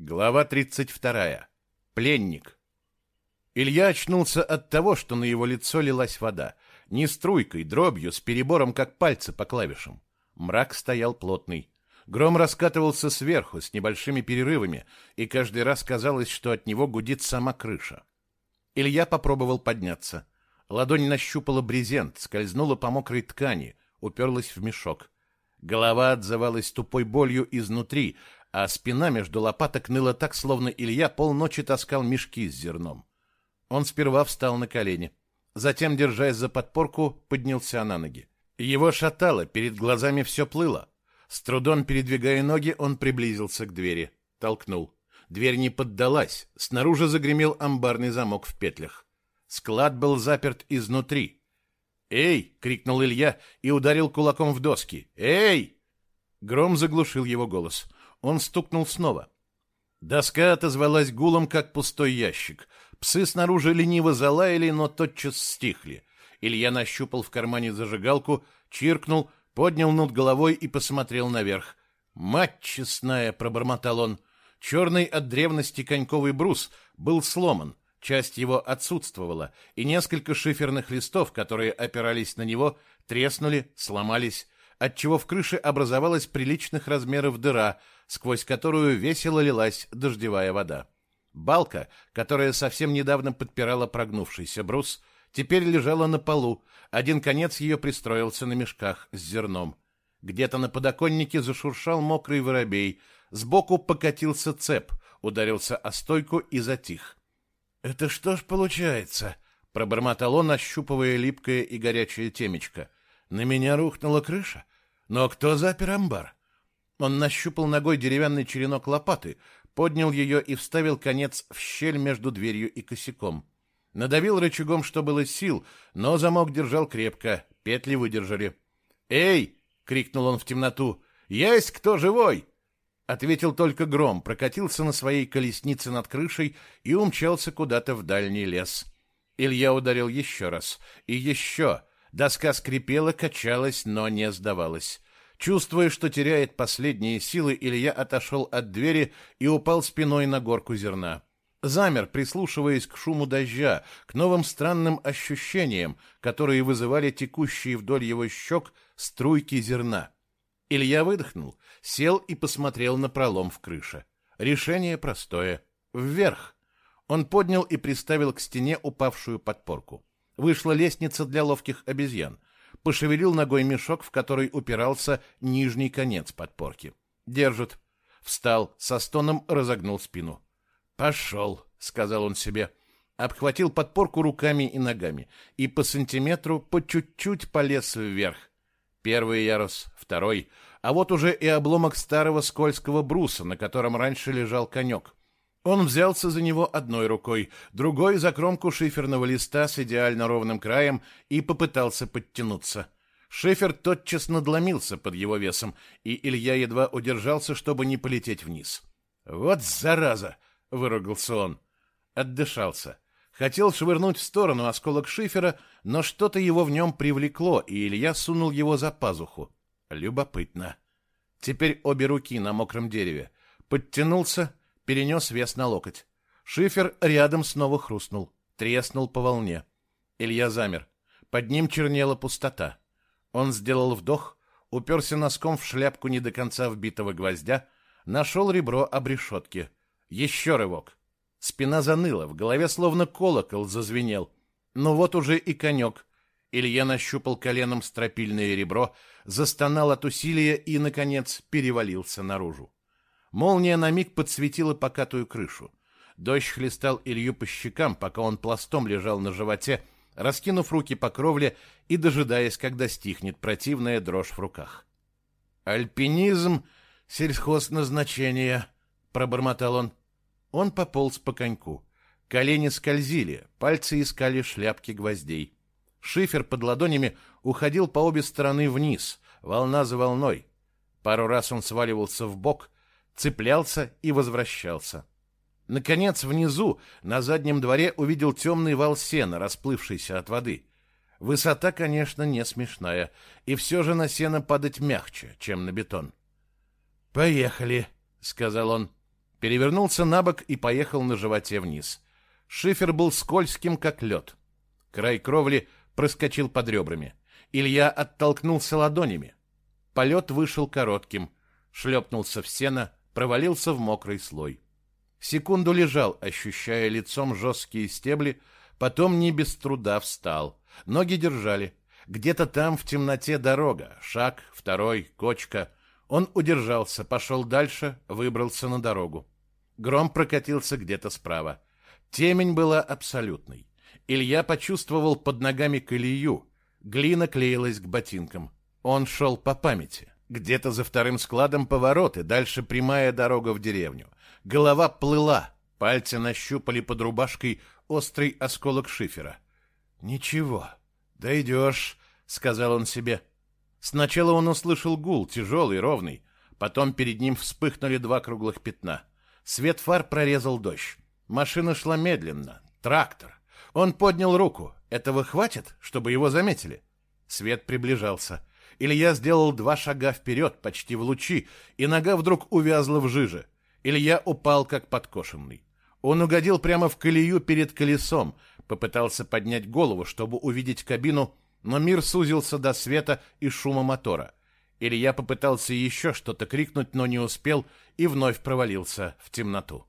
Глава 32. Пленник. Илья очнулся от того, что на его лицо лилась вода. Не струйкой, дробью, с перебором, как пальцы по клавишам. Мрак стоял плотный. Гром раскатывался сверху, с небольшими перерывами, и каждый раз казалось, что от него гудит сама крыша. Илья попробовал подняться. Ладонь нащупала брезент, скользнула по мокрой ткани, уперлась в мешок. Голова отзывалась тупой болью изнутри, а спина между лопаток ныла так, словно Илья полночи таскал мешки с зерном. Он сперва встал на колени, затем, держась за подпорку, поднялся на ноги. Его шатало, перед глазами все плыло. С трудом передвигая ноги, он приблизился к двери, толкнул. Дверь не поддалась, снаружи загремел амбарный замок в петлях. Склад был заперт изнутри. «Эй!» — крикнул Илья и ударил кулаком в доски. «Эй!» Гром заглушил его голос. Он стукнул снова. Доска отозвалась гулом, как пустой ящик. Псы снаружи лениво залаяли, но тотчас стихли. Илья нащупал в кармане зажигалку, чиркнул, поднял над головой и посмотрел наверх. «Мать честная!» — пробормотал он. Черный от древности коньковый брус был сломан, часть его отсутствовала, и несколько шиферных листов, которые опирались на него, треснули, сломались, отчего в крыше образовалась приличных размеров дыра, сквозь которую весело лилась дождевая вода. Балка, которая совсем недавно подпирала прогнувшийся брус, теперь лежала на полу, один конец ее пристроился на мешках с зерном. Где-то на подоконнике зашуршал мокрый воробей, сбоку покатился цеп, ударился о стойку и затих. «Это что ж получается?» — пробормотал он, ощупывая липкое и горячее темечко. «На меня рухнула крыша? Но кто запер амбар?» Он нащупал ногой деревянный черенок лопаты, поднял ее и вставил конец в щель между дверью и косяком. Надавил рычагом, что было сил, но замок держал крепко, петли выдержали. «Эй!» — крикнул он в темноту. «Есть кто живой?» Ответил только гром, прокатился на своей колеснице над крышей и умчался куда-то в дальний лес. Илья ударил еще раз. И еще. Доска скрипела, качалась, но не сдавалась. Чувствуя, что теряет последние силы, Илья отошел от двери и упал спиной на горку зерна. Замер, прислушиваясь к шуму дождя, к новым странным ощущениям, которые вызывали текущие вдоль его щек струйки зерна. Илья выдохнул, сел и посмотрел на пролом в крыше. Решение простое. Вверх. Он поднял и приставил к стене упавшую подпорку. Вышла лестница для ловких обезьян пошевелил ногой мешок, в который упирался нижний конец подпорки. Держит. Встал, со стоном разогнул спину. «Пошел», — сказал он себе. Обхватил подпорку руками и ногами и по сантиметру, по чуть-чуть полез вверх. Первый ярус, второй, а вот уже и обломок старого скользкого бруса, на котором раньше лежал конек. Он взялся за него одной рукой, другой за кромку шиферного листа с идеально ровным краем и попытался подтянуться. Шифер тотчас надломился под его весом, и Илья едва удержался, чтобы не полететь вниз. «Вот зараза!» — выругался он. Отдышался. Хотел швырнуть в сторону осколок шифера, но что-то его в нем привлекло, и Илья сунул его за пазуху. Любопытно. Теперь обе руки на мокром дереве. Подтянулся перенес вес на локоть. Шифер рядом снова хрустнул, треснул по волне. Илья замер. Под ним чернела пустота. Он сделал вдох, уперся носком в шляпку не до конца вбитого гвоздя, нашел ребро обрешетки. Еще рывок. Спина заныла, в голове словно колокол зазвенел. Но вот уже и конек. Илья нащупал коленом стропильное ребро, застонал от усилия и, наконец, перевалился наружу. Молния на миг подсветила покатую крышу. Дождь хлестал Илью по щекам, пока он пластом лежал на животе, раскинув руки по кровле и дожидаясь, когда стихнет противная дрожь в руках. «Альпинизм — сельхозназначение», — пробормотал он. Он пополз по коньку. Колени скользили, пальцы искали шляпки гвоздей. Шифер под ладонями уходил по обе стороны вниз, волна за волной. Пару раз он сваливался в бок, цеплялся и возвращался. Наконец, внизу, на заднем дворе, увидел темный вал сена, расплывшийся от воды. Высота, конечно, не смешная, и все же на сено падать мягче, чем на бетон. «Поехали», — сказал он. перевернулся на бок и поехал на животе вниз. Шифер был скользким, как лед. Край кровли проскочил под ребрами. Илья оттолкнулся ладонями. Полет вышел коротким, шлепнулся в сено, провалился в мокрый слой. Секунду лежал, ощущая лицом жесткие стебли, потом не без труда встал. Ноги держали. Где-то там в темноте дорога. Шаг, второй, кочка. Он удержался, пошел дальше, выбрался на дорогу. Гром прокатился где-то справа. Темень была абсолютной. Илья почувствовал под ногами колею. Глина клеилась к ботинкам. Он шел по памяти. Где-то за вторым складом повороты, дальше прямая дорога в деревню. Голова плыла, пальцы нащупали под рубашкой острый осколок шифера. «Ничего, дойдешь», — сказал он себе. Сначала он услышал гул, тяжелый, ровный. Потом перед ним вспыхнули два круглых пятна. Свет фар прорезал дождь. Машина шла медленно. Трактор. Он поднял руку. Этого хватит, чтобы его заметили? Свет приближался. Илья сделал два шага вперед, почти в лучи, и нога вдруг увязла в жиже. Илья упал, как подкошенный. Он угодил прямо в колею перед колесом, попытался поднять голову, чтобы увидеть кабину, но мир сузился до света и шума мотора. Илья попытался еще что-то крикнуть, но не успел и вновь провалился в темноту.